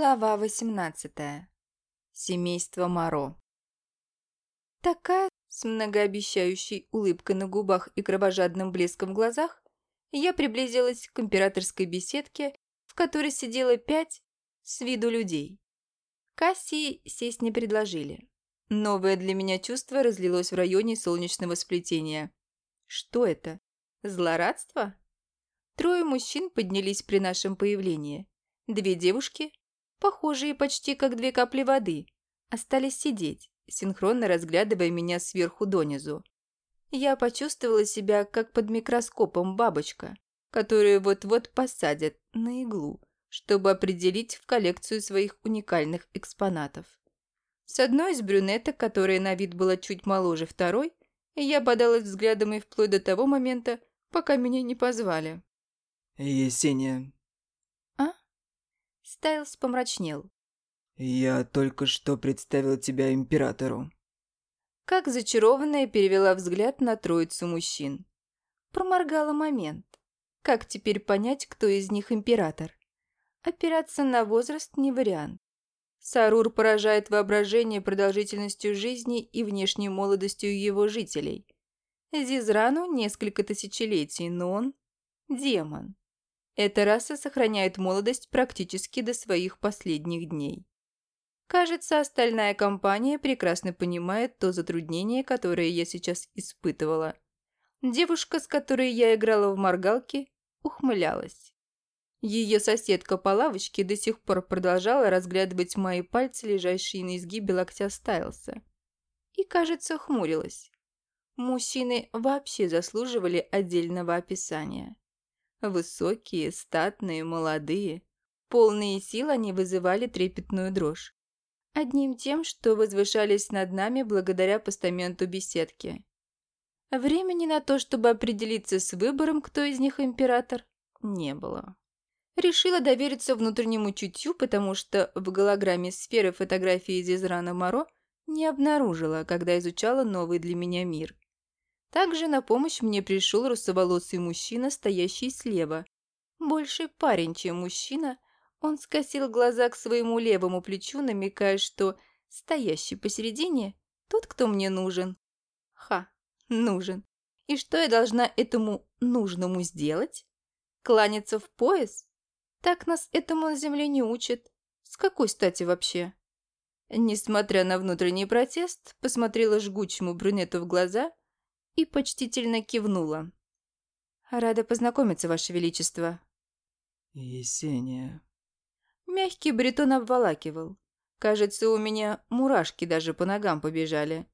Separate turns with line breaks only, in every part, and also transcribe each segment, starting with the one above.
Глава 18. Семейство Моро. Такая с многообещающей улыбкой на губах и кровожадным блеском в глазах, я приблизилась к императорской беседке, в которой сидело пять с виду людей. Кассии сесть не предложили. Новое для меня чувство разлилось в районе солнечного сплетения. Что это? Злорадство? Трое мужчин поднялись при нашем появлении. Две девушки похожие почти как две капли воды, остались сидеть, синхронно разглядывая меня сверху донизу. Я почувствовала себя как под микроскопом бабочка, которую вот-вот посадят на иглу, чтобы определить в коллекцию своих уникальных экспонатов. С одной из брюнеток, которая на вид была чуть моложе второй, я бодалась взглядом и вплоть до того момента, пока меня не позвали.
«Есения,
Стайлс помрачнел.
«Я только что представил тебя императору».
Как зачарованная перевела взгляд на троицу мужчин. Проморгала момент. Как теперь понять, кто из них император? Опираться на возраст не вариант. Сарур поражает воображение продолжительностью жизни и внешней молодостью его жителей. Зизрану несколько тысячелетий, но он – демон. Эта раса сохраняет молодость практически до своих последних дней. Кажется, остальная компания прекрасно понимает то затруднение, которое я сейчас испытывала. Девушка, с которой я играла в моргалке, ухмылялась. Ее соседка по лавочке до сих пор продолжала разглядывать мои пальцы, лежащие на изгибе локтя Стайлса. И, кажется, хмурилась. Мужчины вообще заслуживали отдельного описания. Высокие, статные, молодые. Полные сил они вызывали трепетную дрожь. Одним тем, что возвышались над нами благодаря постаменту беседки. Времени на то, чтобы определиться с выбором, кто из них император, не было. Решила довериться внутреннему чутью, потому что в голограмме сферы фотографии Зизрана Моро не обнаружила, когда изучала новый для меня мир. Также на помощь мне пришел русоволосый мужчина, стоящий слева. Больше парень, чем мужчина. Он скосил глаза к своему левому плечу, намекая, что стоящий посередине – тот, кто мне нужен. Ха, нужен. И что я должна этому нужному сделать? Кланяться в пояс? Так нас этому на земле не учат. С какой стати вообще? Несмотря на внутренний протест, посмотрела жгучему брюнету в глаза и почтительно кивнула. «Рада познакомиться, Ваше Величество».
«Есения».
Мягкий бритон обволакивал. Кажется, у меня мурашки даже по ногам побежали.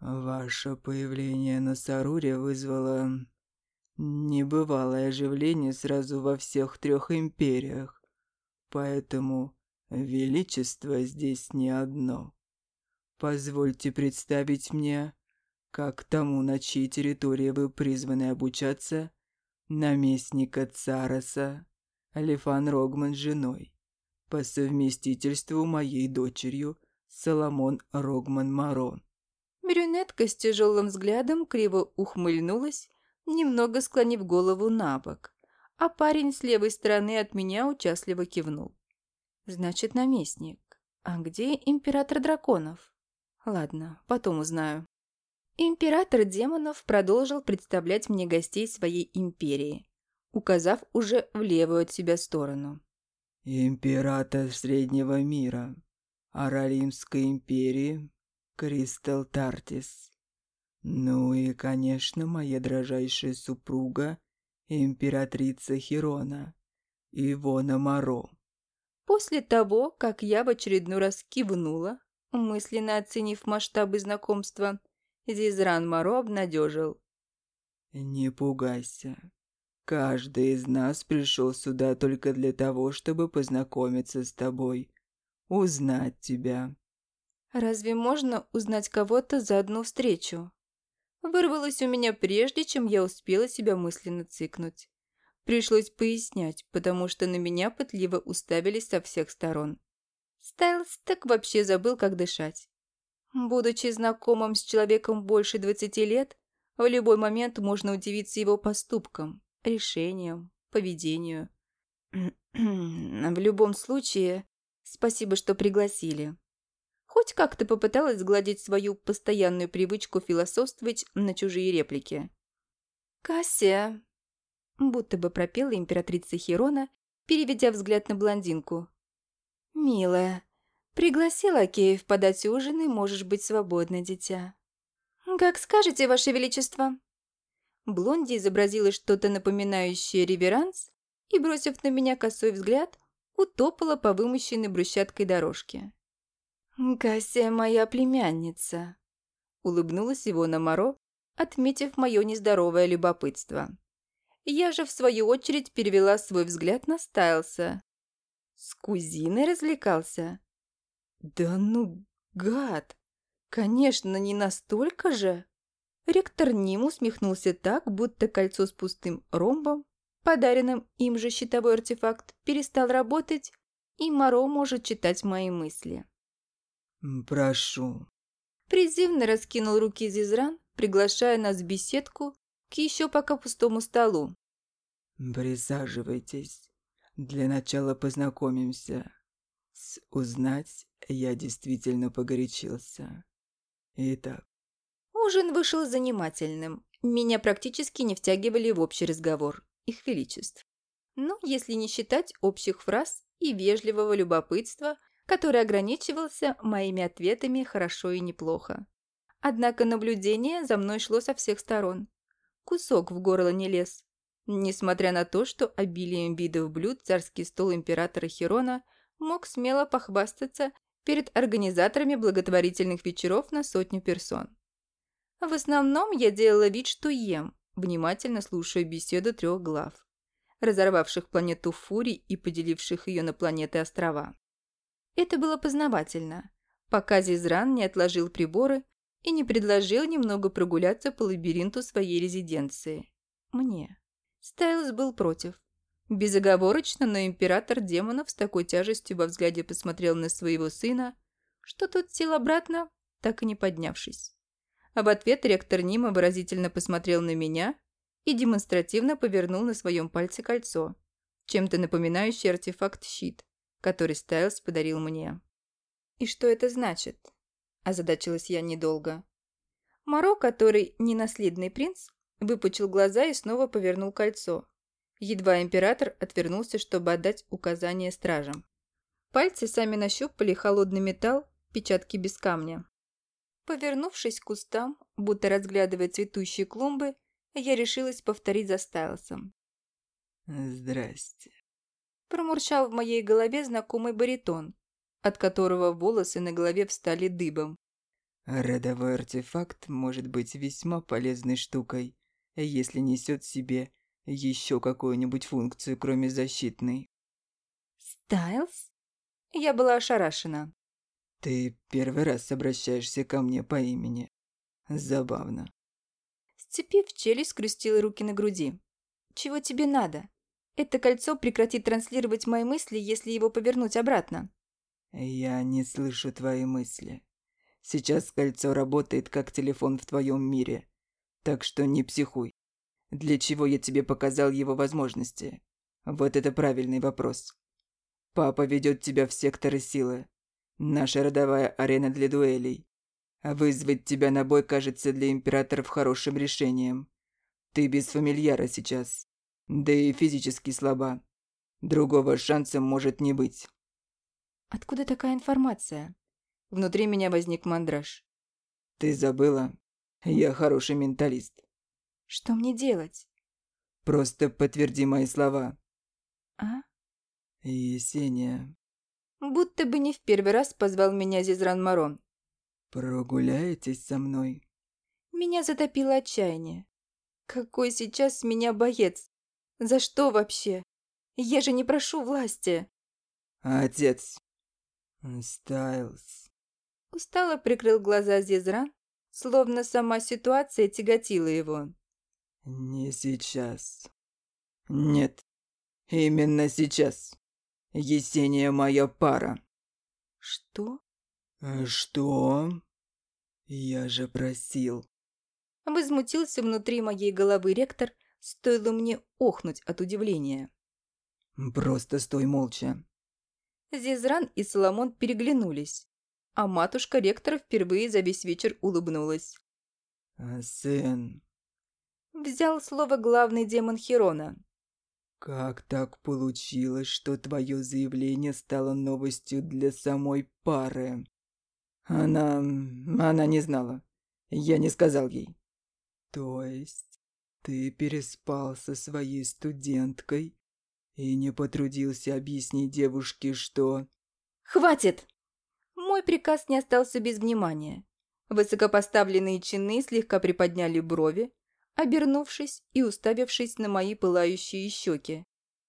«Ваше появление на Саруре вызвало небывалое оживление сразу во всех трех империях, поэтому величество здесь не одно. Позвольте представить мне как тому, на чьей территории вы призваны обучаться, наместника Цараса, Алифан Рогман с женой, по совместительству моей дочерью Соломон Рогман Марон.
Брюнетка с тяжелым взглядом криво ухмыльнулась, немного склонив голову на бок, а парень с левой стороны от меня участливо кивнул. «Значит, наместник. А где император драконов? Ладно, потом узнаю». Император демонов продолжил представлять мне гостей своей империи, указав уже в левую от себя сторону.
«Император Среднего мира, Аралимской империи, Кристал Тартис. Ну и, конечно, моя дрожайшая супруга, императрица Хирона, Ивона Моро».
После того, как я в очередной раз кивнула, мысленно оценив масштабы знакомства, Зизран Моро обнадежил.
«Не пугайся. Каждый из нас пришел сюда только для того, чтобы познакомиться с тобой, узнать тебя».
«Разве можно узнать кого-то за одну встречу?» Вырвалось у меня прежде, чем я успела себя мысленно цикнуть. Пришлось пояснять, потому что на меня пытливо уставились со всех сторон. Стайлс так вообще забыл, как дышать. Будучи знакомым с человеком больше 20 лет, в любой момент можно удивиться его поступкам, решениям, поведению. В любом случае, Спасибо, что пригласили. Хоть как-то попыталась сгладить свою постоянную привычку философствовать на чужие реплики. «Кассия!» Будто бы пропела императрица Хирона, переведя взгляд на блондинку. «Милая, пригласи лакеев подать ужин, и можешь быть свободна, дитя». «Как скажете, Ваше Величество!» Блонди изобразила что-то напоминающее реверанс и, бросив на меня косой взгляд, утопала по вымощенной брусчаткой дорожке. «Кассия моя племянница», — улыбнулась его на Моро, отметив мое нездоровое любопытство. Я же, в свою очередь, перевела свой взгляд на Стайлса. С кузиной развлекался? Да ну, гад! Конечно, не настолько же. Ректор Ним усмехнулся так, будто кольцо с пустым ромбом, подаренным им же щитовой артефакт, перестал работать, и Моро может читать мои мысли.
«Прошу».
Призывно раскинул руки Зизран, приглашая нас в беседку к еще пока пустому столу.
«Присаживайтесь. Для начала познакомимся. С узнать я действительно погорячился. Итак».
Ужин вышел занимательным. Меня практически не втягивали в общий разговор. Их величеств. Но если не считать общих фраз и вежливого любопытства – который ограничивался моими ответами хорошо и неплохо. Однако наблюдение за мной шло со всех сторон. Кусок в горло не лез. Несмотря на то, что обилием видов блюд царский стол императора Хирона мог смело похвастаться перед организаторами благотворительных вечеров на сотню персон. В основном я делала вид, что ем, внимательно слушая беседу трех глав, разорвавших планету Фурий и поделивших ее на планеты острова. Это было познавательно, пока Зизран не отложил приборы и не предложил немного прогуляться по лабиринту своей резиденции. Мне. Стайлс был против. Безоговорочно, но император демонов с такой тяжестью во взгляде посмотрел на своего сына, что тот сел обратно, так и не поднявшись. А в ответ ректор Нима выразительно посмотрел на меня и демонстративно повернул на своем пальце кольцо, чем-то напоминающий артефакт щит который Стайлс подарил мне. «И что это значит?» – озадачилась я недолго. Моро, который не наследный принц, выпучил глаза и снова повернул кольцо. Едва император отвернулся, чтобы отдать указание стражам. Пальцы сами нащупали холодный металл, печатки без камня. Повернувшись к кустам, будто разглядывая цветущие клумбы, я решилась повторить за Стайлсом.
«Здрасте»
промурчал в моей голове знакомый баритон, от которого волосы на голове встали дыбом.
«Родовой артефакт может быть весьма полезной штукой, если несет в себе еще какую-нибудь функцию, кроме защитной».
«Стайлз?» Я была ошарашена.
«Ты первый раз обращаешься ко мне по имени. Забавно».
Сцепив челюсть, скрестила руки на груди. «Чего тебе надо?» Это кольцо прекратит транслировать мои мысли, если его повернуть обратно.
Я не слышу твои мысли. Сейчас кольцо работает как телефон в твоем мире. Так что не психуй. Для чего я тебе показал его возможности? Вот это правильный вопрос. Папа ведет тебя в секторы силы. Наша родовая арена для дуэлей. Вызвать тебя на бой кажется для императоров хорошим решением. Ты без фамильяра сейчас. Да и физически слаба. Другого шанса может не быть.
Откуда такая информация? Внутри меня возник мандраж.
Ты забыла? Я хороший менталист.
Что мне делать?
Просто подтверди мои слова.
А?
Есения.
Будто бы не в первый раз позвал меня Зизран Марон.
Прогуляетесь со мной?
Меня затопило отчаяние. Какой сейчас с меня боец? За что вообще? Я же не прошу власти.
Отец. Стайлз.
Устало прикрыл глаза Зизра, словно сама ситуация тяготила его.
Не сейчас. Нет, именно сейчас. Есения моя пара.
Что?
Что? Я же просил.
Возмутился внутри моей головы ректор, Стоило мне охнуть от удивления.
«Просто стой молча».
Зизран и Соломон переглянулись, а матушка ректора впервые за весь вечер улыбнулась.
«А «Сын...»
Взял слово главный демон Херона.
«Как так получилось, что твое заявление стало новостью для самой пары?» «Она... она не знала. Я не сказал ей». «То есть ты переспал со своей студенткой и не потрудился объяснить девушке, что...»
«Хватит!» Мой приказ не остался без внимания. Высокопоставленные чины слегка приподняли брови, обернувшись и уставившись на мои пылающие щеки.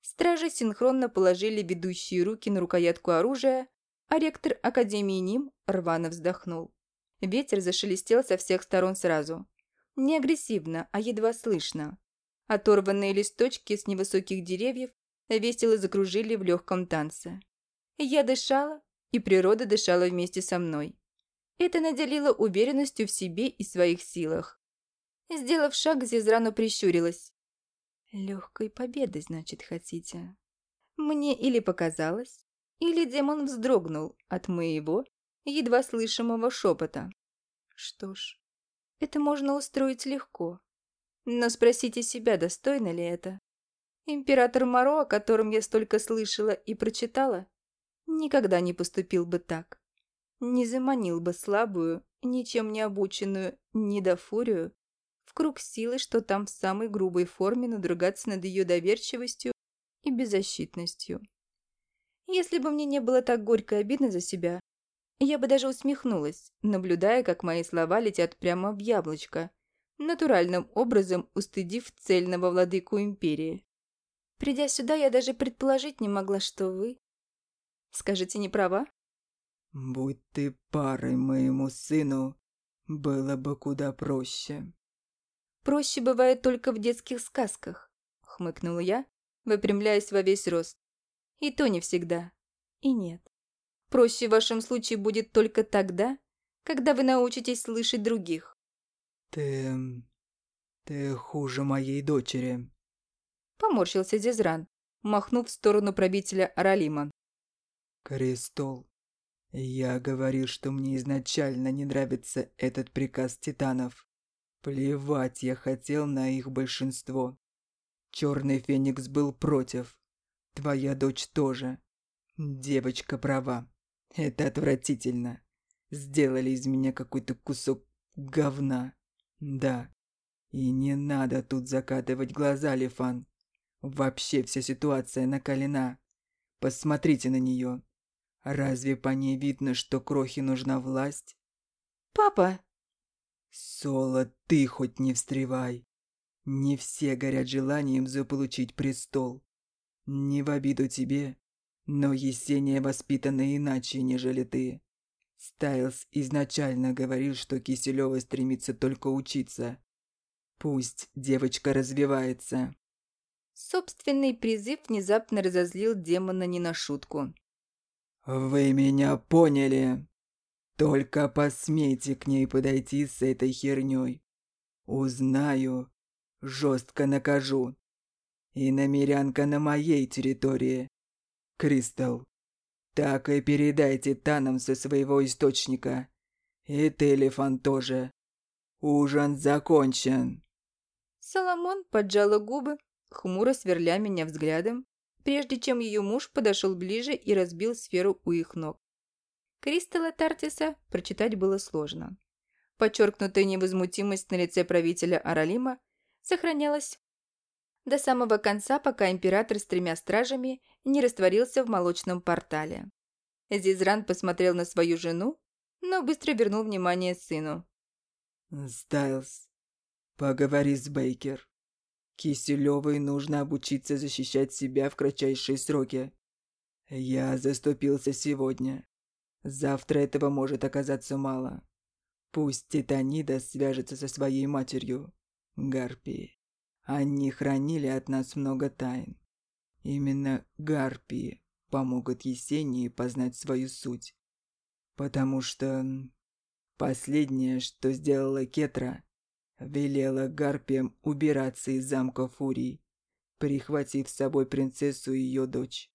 Стражи синхронно положили ведущие руки на рукоятку оружия, а ректор Академии Ним рвано вздохнул. Ветер зашелестел со всех сторон сразу. Не агрессивно, а едва слышно. Оторванные листочки с невысоких деревьев весело закружили в легком танце. Я дышала, и природа дышала вместе со мной. Это наделило уверенностью в себе и своих силах. Сделав шаг, Зизрану прищурилась. «Легкой победы, значит, хотите?» Мне или показалось, или демон вздрогнул от моего, едва слышимого шепота. Что ж, это можно устроить легко. Но спросите себя, достойно ли это. Император Моро, о котором я столько слышала и прочитала, никогда не поступил бы так. Не заманил бы слабую, ничем не обученную недофурию в круг силы, что там в самой грубой форме надругаться над ее доверчивостью и беззащитностью. Если бы мне не было так горько и обидно за себя, я бы даже усмехнулась, наблюдая, как мои слова летят прямо в яблочко, натуральным образом устыдив цельного владыку империи. Придя сюда, я даже предположить не могла, что вы... Скажите, не права?
«Будь ты парой моему сыну, было бы куда проще».
«Проще бывает только в детских сказках», — хмыкнула я, выпрямляясь во весь рост. «И то не всегда. И нет. Проще в вашем случае будет только тогда, когда вы научитесь слышать других».
«Ты... ты хуже моей дочери»,
Поморщился Дизран, махнув в сторону правителя Аралима.
«Крестол, я говорил, что мне изначально не нравится этот приказ титанов. Плевать я хотел на их большинство. Черный Феникс был против. Твоя дочь тоже. Девочка права. Это отвратительно. Сделали из меня какой-то кусок говна. Да. И не надо тут закатывать глаза, Лифан. Вообще вся ситуация накалена. Посмотрите на нее. Разве по ней видно, что Крохе нужна власть?
«Папа!»
«Соло, ты хоть не встревай. Не все горят желанием заполучить престол. Не в обиду тебе, но Есения воспитана иначе, нежели ты. Стайлс изначально говорил, что Киселева стремится только учиться. Пусть девочка развивается.
Собственный призыв внезапно разозлил демона не на шутку.
«Вы меня поняли? Только посмейте к ней подойти с этой херней. Узнаю, жестко накажу. И намерянка на моей территории. Кристалл, так и передайте Танам со своего источника. И Телефон тоже. Ужин закончен».
Соломон поджала губы, хмуро сверля меня взглядом, прежде чем ее муж подошел ближе и разбил сферу у их ног. Кристалла Тартиса прочитать было сложно. Подчеркнутая невозмутимость на лице правителя Аралима сохранялась до самого конца, пока император с тремя стражами не растворился в молочном портале. Зизран посмотрел на свою жену, но быстро вернул внимание сыну.
«Стайлз, поговори с Бейкер. Киселевой нужно обучиться защищать себя в кратчайшие сроки. Я заступился сегодня. Завтра этого может оказаться мало. Пусть Титанида свяжется со своей матерью, Гарпией. Они хранили от нас много тайн. Именно Гарпии помогут Есении познать свою суть. Потому что последнее, что сделала Кетра, велела гарпиям убираться из замка Фурии, прихватив с собой принцессу и ее дочь.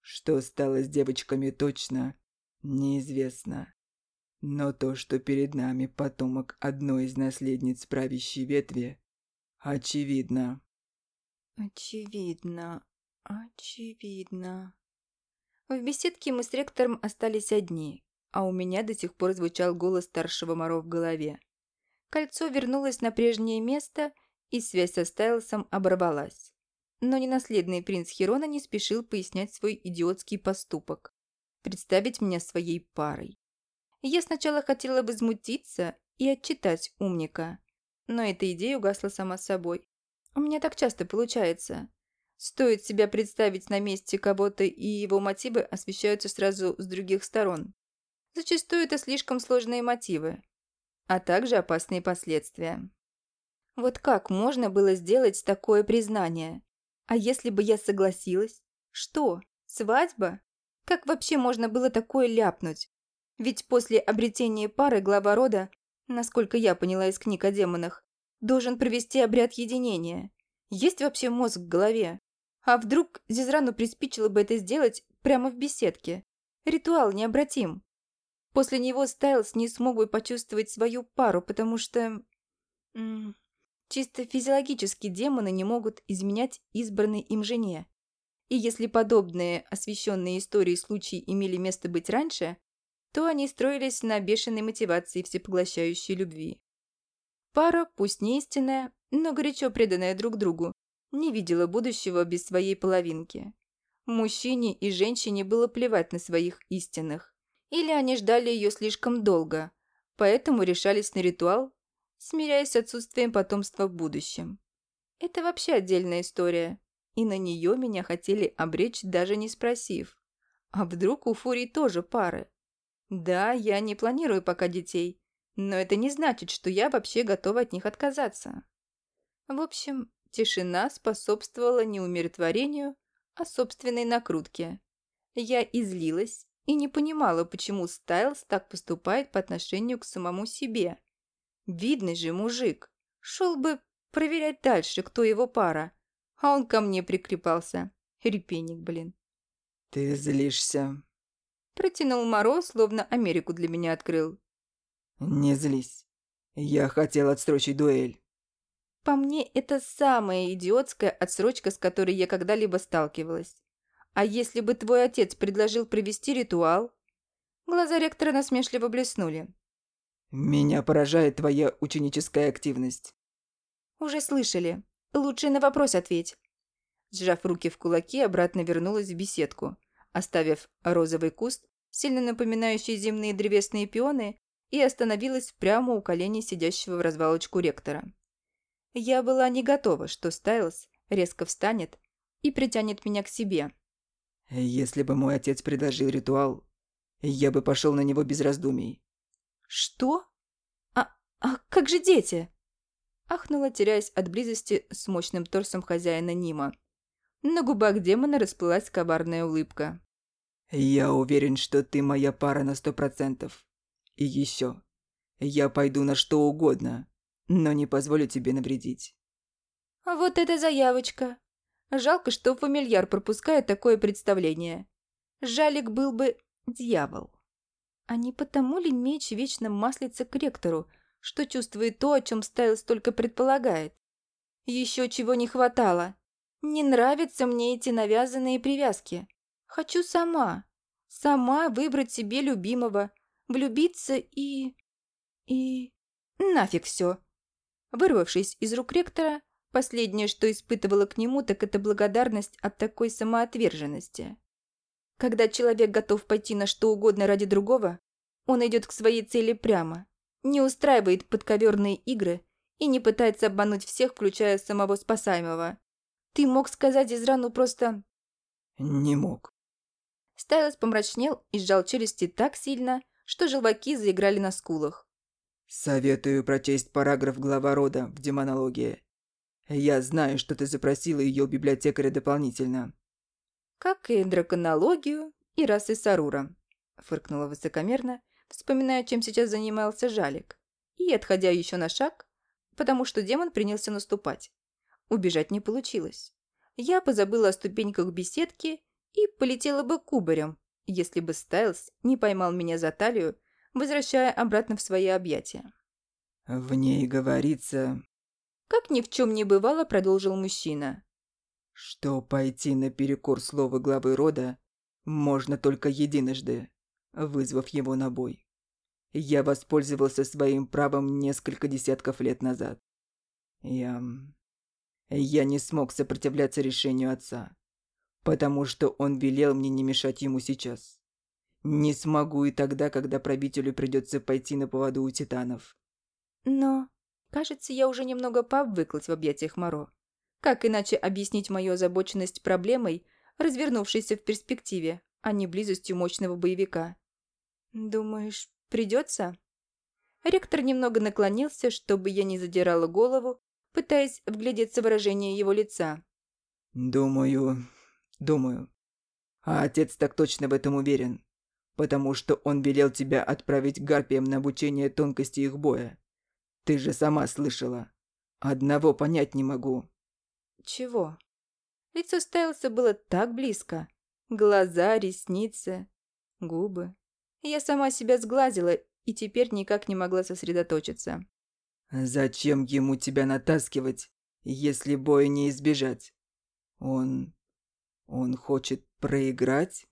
Что стало с девочками точно, неизвестно. Но то, что перед нами потомок одной из наследниц правящей ветви, очевидно.
Очевидно, очевидно. В беседке мы с ректором остались одни, а у меня до сих пор звучал голос старшего Моро в голове. Кольцо вернулось на прежнее место, и связь со Стайлсом оборвалась. Но ненаследный принц Херона не спешил пояснять свой идиотский поступок. Представить меня своей парой. Я сначала хотела возмутиться и отчитать умника, но эта идея угасла сама собой. У меня так часто получается. Стоит себя представить на месте кого-то, и его мотивы освещаются сразу с других сторон. Зачастую это слишком сложные мотивы, а также опасные последствия. Вот как можно было сделать такое признание? А если бы я согласилась? Что? Свадьба? Как вообще можно было такое ляпнуть? Ведь после обретения пары глава рода, насколько я поняла из книг о демонах, должен провести обряд единения. Есть вообще мозг в голове? А вдруг Зизрану приспичило бы это сделать прямо в беседке? Ритуал необратим. После него Стайлс не смог бы почувствовать свою пару, потому что... Чисто физиологически демоны не могут изменять избранной им жене. И если подобные освещенные истории случаи имели место быть раньше, то они строились на бешеной мотивации всепоглощающей любви. Пара, пусть не истинная, но горячо преданная друг другу, не видела будущего без своей половинки. Мужчине и женщине было плевать на своих истинных. Или они ждали ее слишком долго, поэтому решались на ритуал, смиряясь с отсутствием потомства в будущем. Это вообще отдельная история, и на нее меня хотели обречь, даже не спросив. А вдруг у Фурии тоже пары? Да, я не планирую пока детей, но это не значит, что я вообще готова от них отказаться. В общем, тишина способствовала не умиротворению, а собственной накрутке. Я излилась и не понимала, почему Стайлс так поступает по отношению к самому себе. Видный же мужик. Шел бы проверять дальше, кто его пара. А он ко мне прикрепался. Репейник, блин.
«Ты злишься?»
Протянул Мороз, словно Америку для меня открыл.
«Не злись. Я хотел отсрочить дуэль».
По мне, это самая идиотская отсрочка, с которой я когда-либо сталкивалась. А если бы твой отец предложил провести ритуал? Глаза ректора насмешливо блеснули.
Меня поражает твоя ученическая активность.
Уже слышали. Лучше на вопрос ответь. Сжав руки в кулаки, обратно вернулась в беседку, оставив розовый куст, сильно напоминающий земные древесные пионы, и остановилась прямо у колени сидящего в развалочку ректора. Я была не готова, что Стайлс резко встанет и притянет меня к себе,
если бы мой отец предложил ритуал, я бы пошел на него без раздумий.
Что? А, а как же дети? Ахнула, теряясь от близости с мощным торсом хозяина Нима. На губах демона расплылась коварная улыбка.
«Я уверен, что ты моя пара на сто процентов. И еще. Я пойду на что угодно, но не позволю тебе навредить».
«Вот это заявочка!» Жалко, что фамильяр пропускает такое представление. Жалик был бы дьявол. А не потому ли меч вечно маслится к ректору, что чувствует то, о чем Стайлс только предполагает? Еще чего не хватало. Не нравятся мне эти навязанные привязки. Хочу сама. Сама выбрать себе любимого, влюбиться и... и... нафиг все. Вырвавшись из рук ректора, Последнее, что испытывала к нему, так это благодарность от такой самоотверженности. Когда человек готов пойти на что угодно ради другого, он идет к своей цели прямо, не устраивает подковерные игры и не пытается обмануть всех, включая самого спасаемого. Ты мог сказать из рану просто...
Не мог.
Стайлос помрачнел и сжал челюсти так сильно, что желваки заиграли на скулах.
«Советую прочесть параграф глава рода в демонологии. Я знаю, что ты запросила ее у библиотекаря дополнительно.
Как и драконологию и расы Сарура, фыркнула высокомерно, вспоминая, чем сейчас занимался Жалик, и отходя еще на шаг, потому что демон принялся наступать. Убежать не получилось. Я позабыла о ступеньках беседки и полетела бы кубарем, если бы Стайлз не поймал меня за талию, возвращая обратно в свои объятия.
В ней говорится,
Как ни в чем не бывало, продолжил мужчина.
что пойти наперекор слова главы рода можно только единожды, вызвав его на бой. Я воспользовался своим правом несколько десятков лет назад. Я... Я не смог сопротивляться решению отца, потому что он велел мне не мешать ему сейчас. Не смогу и тогда, когда правителю придется пойти на поводу у титанов.
Но, кажется, я уже немного пообвыклась в объятиях Моро. Как иначе объяснить мою озабоченность проблемой, развернувшейся в перспективе, а не близостью мощного боевика? Думаешь, придется? Ректор немного наклонился, чтобы я не задирала голову, пытаясь вглядеться в выражение его лица.
Думаю... Думаю. А отец так точно в этом уверен. Потому что он велел тебя отправить к гарпиям на обучение тонкости их боя. Ты же сама слышала. Одного понять не могу.
Чего? Лицо Стайлса было так близко. Глаза, ресницы, губы. Я сама себя сглазила и теперь никак не могла сосредоточиться.
Зачем ему тебя натаскивать, если боя не избежать? Он... Он хочет проиграть?